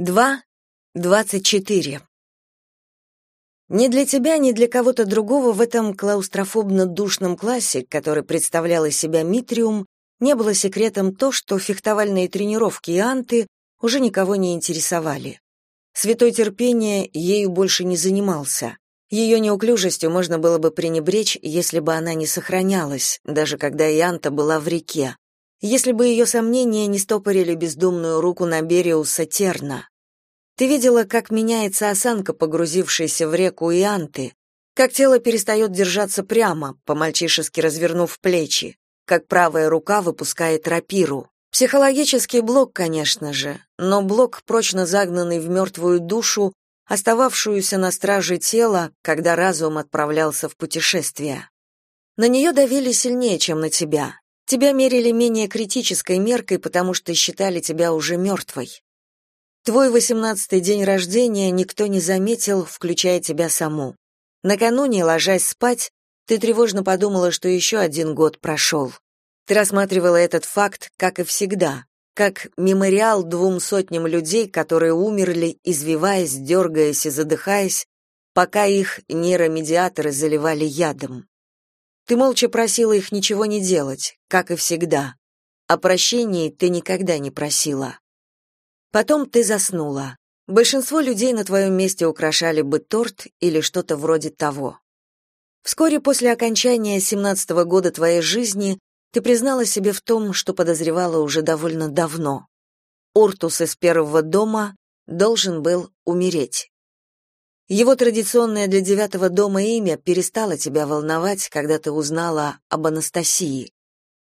2.24 Ни для тебя, ни для кого-то другого в этом клаустрофобно-душном классе, который представлял из себя Митриум, не было секретом то, что фехтовальные тренировки и анты уже никого не интересовали. Святой терпения ею больше не занимался. Ее неуклюжестью можно было бы пренебречь, если бы она не сохранялась, даже когда Ианта была в реке. Если бы ее сомнения не стопорили бездумную руку на Бериуса Терна. Ты видела, как меняется осанка, погрузившаяся в реку Ианты, как тело перестает держаться прямо, по-мальчишески развернув плечи, как правая рука выпускает рапиру. Психологический блок, конечно же, но блок, прочно загнанный в мертвую душу, остававшуюся на страже тела, когда разум отправлялся в путешествие. На нее давили сильнее, чем на тебя. Тебя мерили менее критической меркой, потому что считали тебя уже мертвой. Твой восемнадцатый день рождения никто не заметил, включая тебя саму. Накануне, ложась спать, ты тревожно подумала, что еще один год прошел. Ты рассматривала этот факт, как и всегда, как мемориал двум сотням людей, которые умерли, извиваясь, дергаясь и задыхаясь, пока их нейромедиаторы заливали ядом. Ты молча просила их ничего не делать, как и всегда. О прощении ты никогда не просила. Потом ты заснула. Большинство людей на твоем месте украшали бы торт или что-то вроде того. Вскоре после окончания семнадцатого года твоей жизни ты признала себе в том, что подозревала уже довольно давно. Уртус из первого дома должен был умереть. Его традиционное для девятого дома имя перестало тебя волновать, когда ты узнала об Анастасии.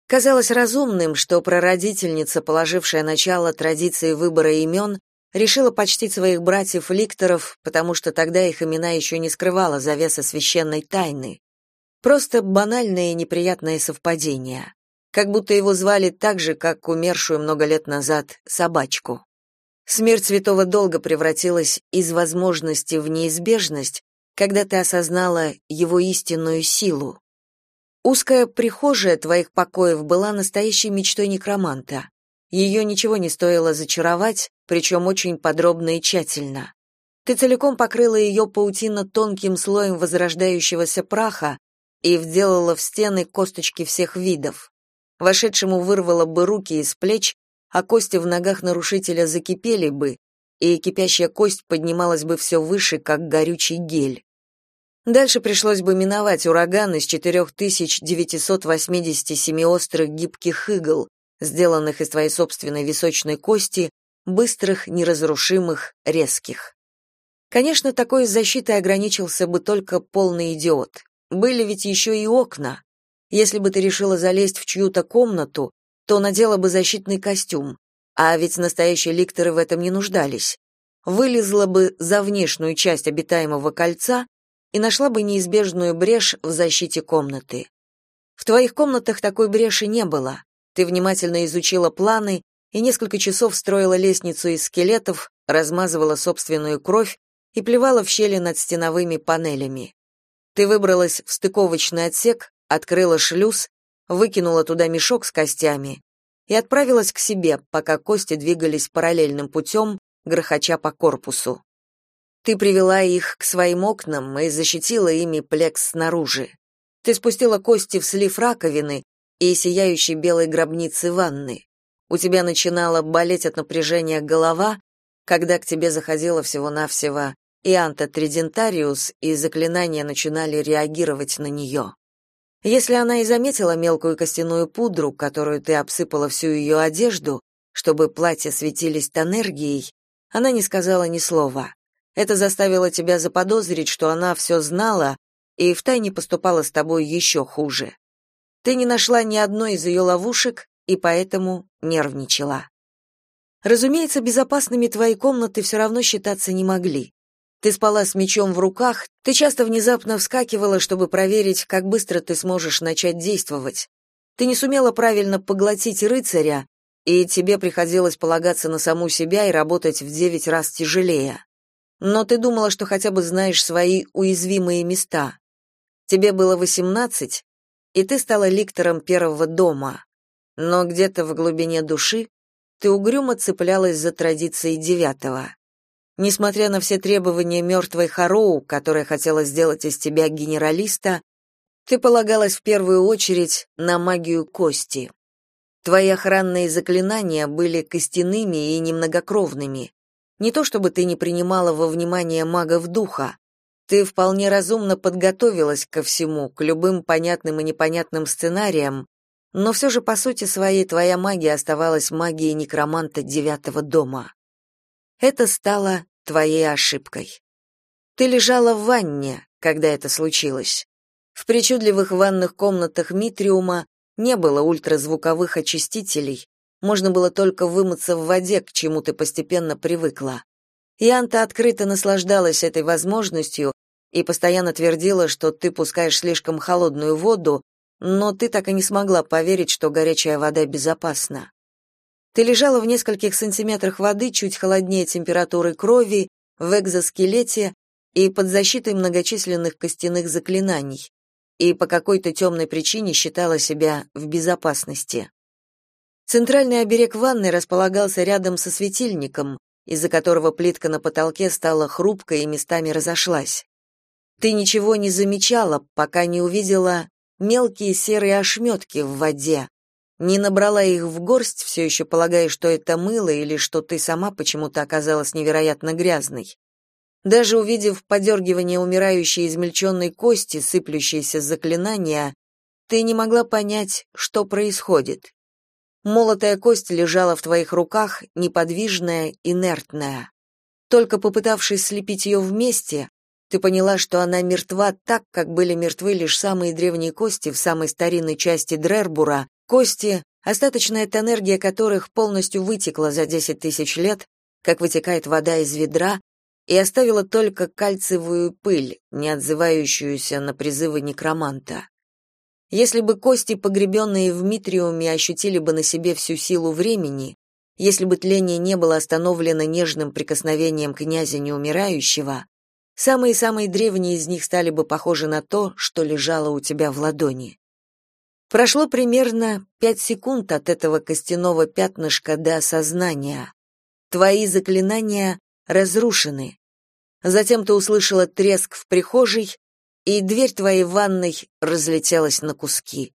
Казалось разумным, что прародительница, положившая начало традиции выбора имен, решила почтить своих братьев-ликторов, потому что тогда их имена еще не скрывала завеса священной тайны. Просто банальное и неприятное совпадение. Как будто его звали так же, как умершую много лет назад собачку. Смерть святого долга превратилась из возможности в неизбежность, когда ты осознала его истинную силу. Узкая прихожая твоих покоев была настоящей мечтой некроманта. Ее ничего не стоило зачаровать, причем очень подробно и тщательно. Ты целиком покрыла ее паутино тонким слоем возрождающегося праха и вделала в стены косточки всех видов. Вошедшему вырвало бы руки из плеч, а кости в ногах нарушителя закипели бы, и кипящая кость поднималась бы все выше, как горючий гель. Дальше пришлось бы миновать ураган из 4987 острых гибких игл, сделанных из твоей собственной височной кости, быстрых, неразрушимых, резких. Конечно, такой защитой ограничился бы только полный идиот. Были ведь еще и окна. Если бы ты решила залезть в чью-то комнату, то надела бы защитный костюм, а ведь настоящие ликторы в этом не нуждались. Вылезла бы за внешнюю часть обитаемого кольца и нашла бы неизбежную брешь в защите комнаты. В твоих комнатах такой бреши не было. Ты внимательно изучила планы и несколько часов строила лестницу из скелетов, размазывала собственную кровь и плевала в щели над стеновыми панелями. Ты выбралась в стыковочный отсек, открыла шлюз, выкинула туда мешок с костями и отправилась к себе, пока кости двигались параллельным путем, грохоча по корпусу. Ты привела их к своим окнам и защитила ими плекс снаружи. Ты спустила кости в слив раковины и сияющей белой гробницы ванны. У тебя начинала болеть от напряжения голова, когда к тебе заходила всего-навсего Ианта Тридентариус, и заклинания начинали реагировать на нее. Если она и заметила мелкую костяную пудру, которую ты обсыпала всю ее одежду, чтобы платья светились энергией, она не сказала ни слова. Это заставило тебя заподозрить, что она все знала и втайне поступала с тобой еще хуже. Ты не нашла ни одной из ее ловушек и поэтому нервничала. Разумеется, безопасными твои комнаты все равно считаться не могли. Ты спала с мечом в руках, ты часто внезапно вскакивала, чтобы проверить, как быстро ты сможешь начать действовать. Ты не сумела правильно поглотить рыцаря, и тебе приходилось полагаться на саму себя и работать в девять раз тяжелее. Но ты думала, что хотя бы знаешь свои уязвимые места. Тебе было восемнадцать, и ты стала ликтором первого дома. Но где-то в глубине души ты угрюмо цеплялась за традиции девятого. Несмотря на все требования мертвой Хароу, которая хотела сделать из тебя генералиста, ты полагалась в первую очередь на магию кости. Твои охранные заклинания были костяными и немногокровными. Не то чтобы ты не принимала во внимание магов духа. Ты вполне разумно подготовилась ко всему, к любым понятным и непонятным сценариям, но все же по сути своей твоя магия оставалась магией некроманта девятого дома. Это стало твоей ошибкой. Ты лежала в ванне, когда это случилось. В причудливых ванных комнатах Митриума не было ультразвуковых очистителей, можно было только вымыться в воде, к чему ты постепенно привыкла. Янта открыто наслаждалась этой возможностью и постоянно твердила, что ты пускаешь слишком холодную воду, но ты так и не смогла поверить, что горячая вода безопасна. Ты лежала в нескольких сантиметрах воды, чуть холоднее температуры крови, в экзоскелете и под защитой многочисленных костяных заклинаний, и по какой-то темной причине считала себя в безопасности. Центральный оберег ванны располагался рядом со светильником, из-за которого плитка на потолке стала хрупкой и местами разошлась. Ты ничего не замечала, пока не увидела мелкие серые ошметки в воде. Не набрала их в горсть, все еще полагая, что это мыло или что ты сама почему-то оказалась невероятно грязной. Даже увидев подергивание умирающей измельченной кости, сыплющейся заклинания, ты не могла понять, что происходит. Молотая кость лежала в твоих руках, неподвижная, инертная. Только попытавшись слепить ее вместе, ты поняла, что она мертва так, как были мертвы лишь самые древние кости в самой старинной части Дрербура, кости, остаточная энергия которых полностью вытекла за 10 тысяч лет, как вытекает вода из ведра, и оставила только кальциевую пыль, не отзывающуюся на призывы некроманта. Если бы кости, погребенные в Митриуме, ощутили бы на себе всю силу времени, если бы тление не было остановлено нежным прикосновением князя неумирающего, самые-самые древние из них стали бы похожи на то, что лежало у тебя в ладони. Прошло примерно пять секунд от этого костяного пятнышка до осознания. Твои заклинания разрушены. Затем ты услышала треск в прихожей, и дверь твоей ванной разлетелась на куски.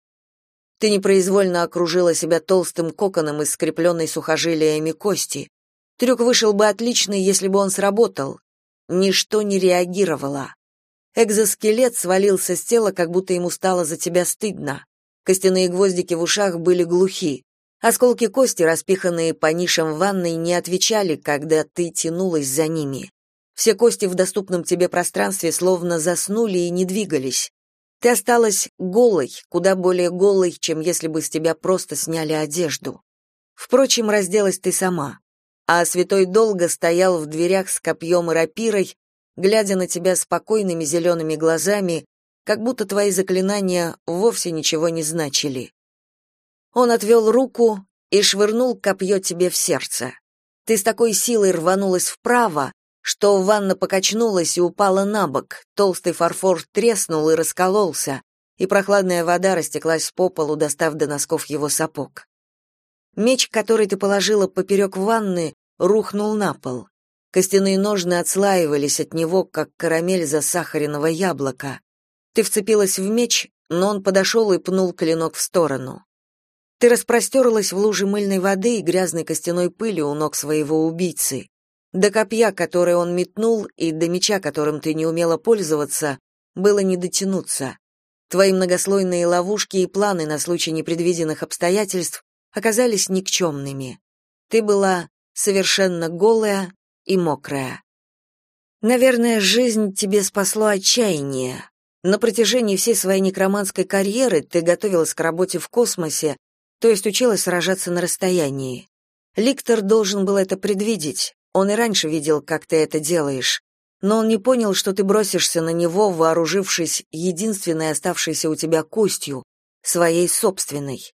Ты непроизвольно окружила себя толстым коконом из скрепленной сухожилиями кости. Трюк вышел бы отличный, если бы он сработал. Ничто не реагировало. Экзоскелет свалился с тела, как будто ему стало за тебя стыдно. Костяные гвоздики в ушах были глухи. Осколки кости, распиханные по нишам ванной, не отвечали, когда ты тянулась за ними. Все кости в доступном тебе пространстве словно заснули и не двигались. Ты осталась голой, куда более голой, чем если бы с тебя просто сняли одежду. Впрочем, разделась ты сама. А святой долго стоял в дверях с копьем и рапирой, глядя на тебя спокойными зелеными глазами, как будто твои заклинания вовсе ничего не значили. Он отвел руку и швырнул копье тебе в сердце. Ты с такой силой рванулась вправо, что ванна покачнулась и упала на бок, толстый фарфор треснул и раскололся, и прохладная вода растеклась по полу, достав до носков его сапог. Меч, который ты положила поперек ванны, рухнул на пол. Костяные ножны отслаивались от него, как карамель засахаренного яблока. Ты вцепилась в меч, но он подошел и пнул клинок в сторону. Ты распростерлась в луже мыльной воды и грязной костяной пыли у ног своего убийцы. До копья, которое он метнул, и до меча, которым ты не умела пользоваться, было не дотянуться. Твои многослойные ловушки и планы на случай непредвиденных обстоятельств оказались никчемными. Ты была совершенно голая и мокрая. Наверное, жизнь тебе спасло отчаяние. На протяжении всей своей некроманской карьеры ты готовилась к работе в космосе, то есть училась сражаться на расстоянии. Ликтор должен был это предвидеть, он и раньше видел, как ты это делаешь, но он не понял, что ты бросишься на него, вооружившись единственной оставшейся у тебя костью, своей собственной.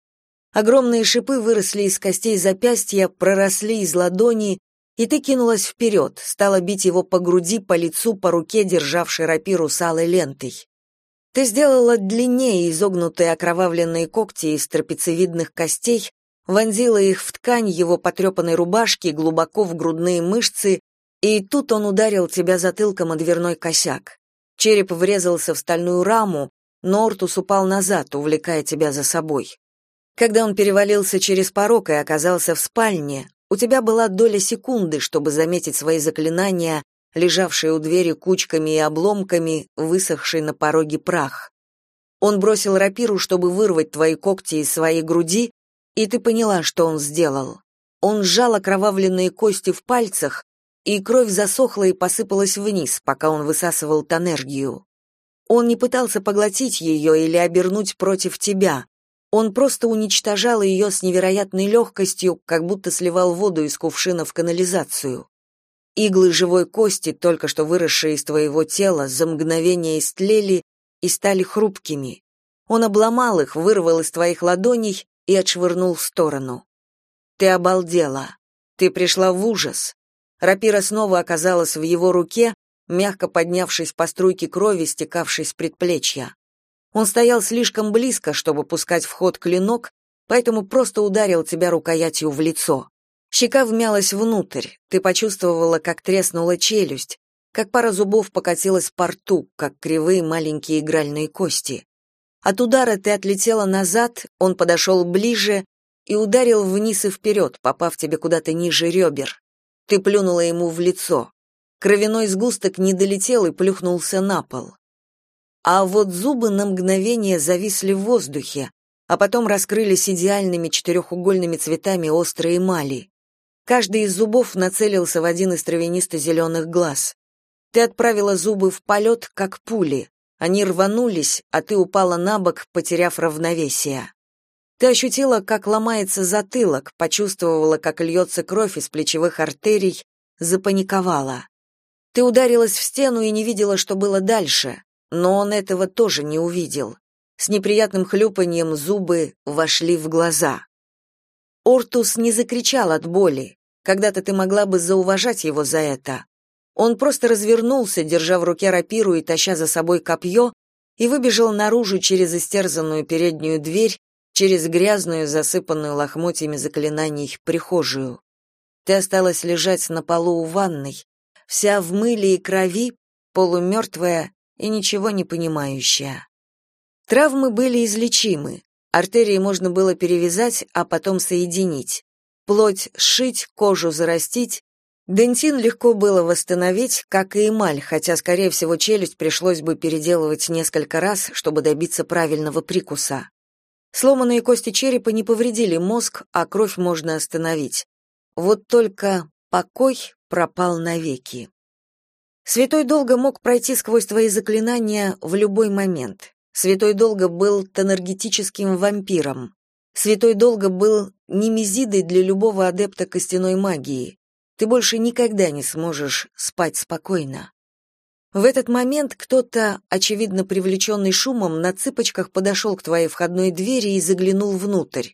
Огромные шипы выросли из костей запястья, проросли из ладони, и ты кинулась вперед, стала бить его по груди, по лицу, по руке, державшей рапиру с алой лентой. Ты сделала длиннее изогнутые окровавленные когти из трапециевидных костей, вонзила их в ткань его потрепанной рубашки глубоко в грудные мышцы И тут он ударил тебя затылком о дверной косяк. Череп врезался в стальную раму, но Ортус упал назад, увлекая тебя за собой. Когда он перевалился через порог и оказался в спальне, у тебя была доля секунды, чтобы заметить свои заклинания, лежавшие у двери кучками и обломками, высохший на пороге прах. Он бросил рапиру, чтобы вырвать твои когти из своей груди, и ты поняла, что он сделал. Он сжал окровавленные кости в пальцах, и кровь засохла и посыпалась вниз, пока он высасывал тонергию. Он не пытался поглотить ее или обернуть против тебя. Он просто уничтожал ее с невероятной легкостью, как будто сливал воду из кувшина в канализацию. Иглы живой кости, только что выросшие из твоего тела, за мгновение истлели и стали хрупкими. Он обломал их, вырвал из твоих ладоней и отшвырнул в сторону. Ты обалдела. Ты пришла в ужас. Рапира снова оказалась в его руке, мягко поднявшись по струйке крови, стекавшей с предплечья. Он стоял слишком близко, чтобы пускать в ход клинок, поэтому просто ударил тебя рукоятью в лицо. Щека вмялась внутрь, ты почувствовала, как треснула челюсть, как пара зубов покатилась по рту, как кривые маленькие игральные кости. От удара ты отлетела назад, он подошел ближе и ударил вниз и вперед, попав тебе куда-то ниже ребер. Ты плюнула ему в лицо. Кровяной сгусток не долетел и плюхнулся на пол. А вот зубы на мгновение зависли в воздухе, а потом раскрылись идеальными четырехугольными цветами острой эмали. Каждый из зубов нацелился в один из травянисто-зеленых глаз. Ты отправила зубы в полет, как пули. Они рванулись, а ты упала на бок, потеряв равновесие. Ты ощутила, как ломается затылок, почувствовала, как льется кровь из плечевых артерий, запаниковала. Ты ударилась в стену и не видела, что было дальше, но он этого тоже не увидел. С неприятным хлюпаньем зубы вошли в глаза. Ортус не закричал от боли. Когда-то ты могла бы зауважать его за это. Он просто развернулся, держа в руке рапиру и таща за собой копье, и выбежал наружу через истерзанную переднюю дверь, через грязную, засыпанную лохмотьями заклинаний прихожую. Ты осталась лежать на полу у ванной, вся в мыле и крови, полумертвая и ничего не понимающая. Травмы были излечимы, артерии можно было перевязать, а потом соединить. Плоть сшить, кожу зарастить. Дентин легко было восстановить, как и эмаль, хотя, скорее всего, челюсть пришлось бы переделывать несколько раз, чтобы добиться правильного прикуса. Сломанные кости черепа не повредили мозг, а кровь можно остановить. Вот только покой пропал навеки. Святой Долго мог пройти сквозь твои заклинания в любой момент. Святой Долго был тонергетическим вампиром. Святой Долго был немезидой для любого адепта костяной магии. Ты больше никогда не сможешь спать спокойно. В этот момент кто-то, очевидно привлеченный шумом, на цыпочках подошел к твоей входной двери и заглянул внутрь.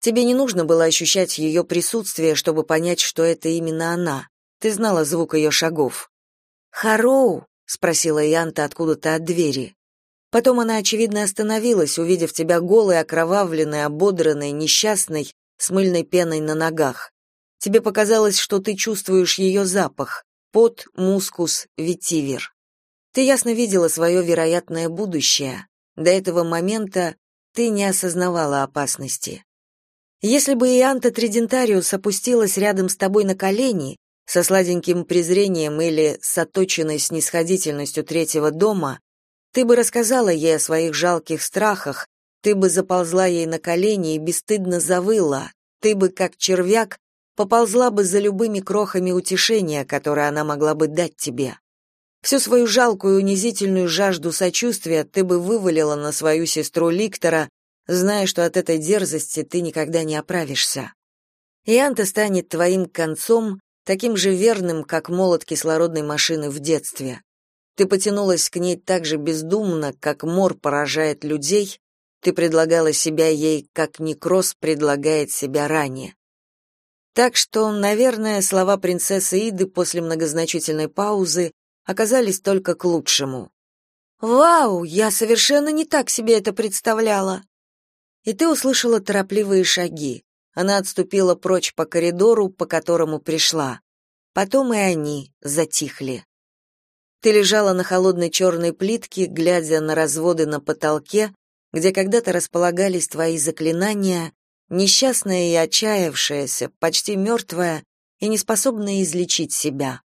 Тебе не нужно было ощущать ее присутствие, чтобы понять, что это именно она. Ты знала звук ее шагов. «Хароу?» — спросила Янта откуда-то от двери. Потом она, очевидно, остановилась, увидев тебя голой, окровавленной, ободранной, несчастной, с мыльной пеной на ногах. Тебе показалось, что ты чувствуешь ее запах — пот, мускус, ветивер. Ты ясно видела свое вероятное будущее. До этого момента ты не осознавала опасности. Если бы Ианта Тридентариус опустилась рядом с тобой на колени, со сладеньким презрением или с оточенной снисходительностью третьего дома, ты бы рассказала ей о своих жалких страхах, ты бы заползла ей на колени и бесстыдно завыла, ты бы, как червяк, поползла бы за любыми крохами утешения, которые она могла бы дать тебе. Всю свою жалкую унизительную жажду сочувствия ты бы вывалила на свою сестру Ликтора, зная, что от этой дерзости ты никогда не оправишься. И Анта станет твоим концом, таким же верным, как молот кислородной машины в детстве. Ты потянулась к ней так же бездумно, как мор поражает людей, ты предлагала себя ей, как некроз предлагает себя ранее. Так что, наверное, слова принцессы Иды после многозначительной паузы оказались только к лучшему. «Вау, я совершенно не так себе это представляла!» И ты услышала торопливые шаги. Она отступила прочь по коридору, по которому пришла. Потом и они затихли. Ты лежала на холодной черной плитке, глядя на разводы на потолке, где когда-то располагались твои заклинания, несчастная и отчаявшаяся, почти мертвая и неспособная излечить себя.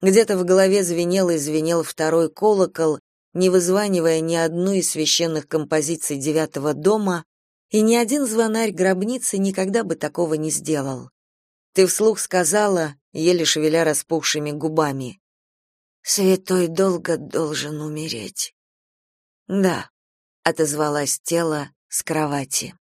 Где-то в голове звенел и звенел второй колокол, не вызванивая ни одну из священных композиций девятого дома, и ни один звонарь гробницы никогда бы такого не сделал. Ты вслух сказала, еле шевеля распухшими губами. «Святой долго должен умереть». «Да», — отозвалась тело с кровати.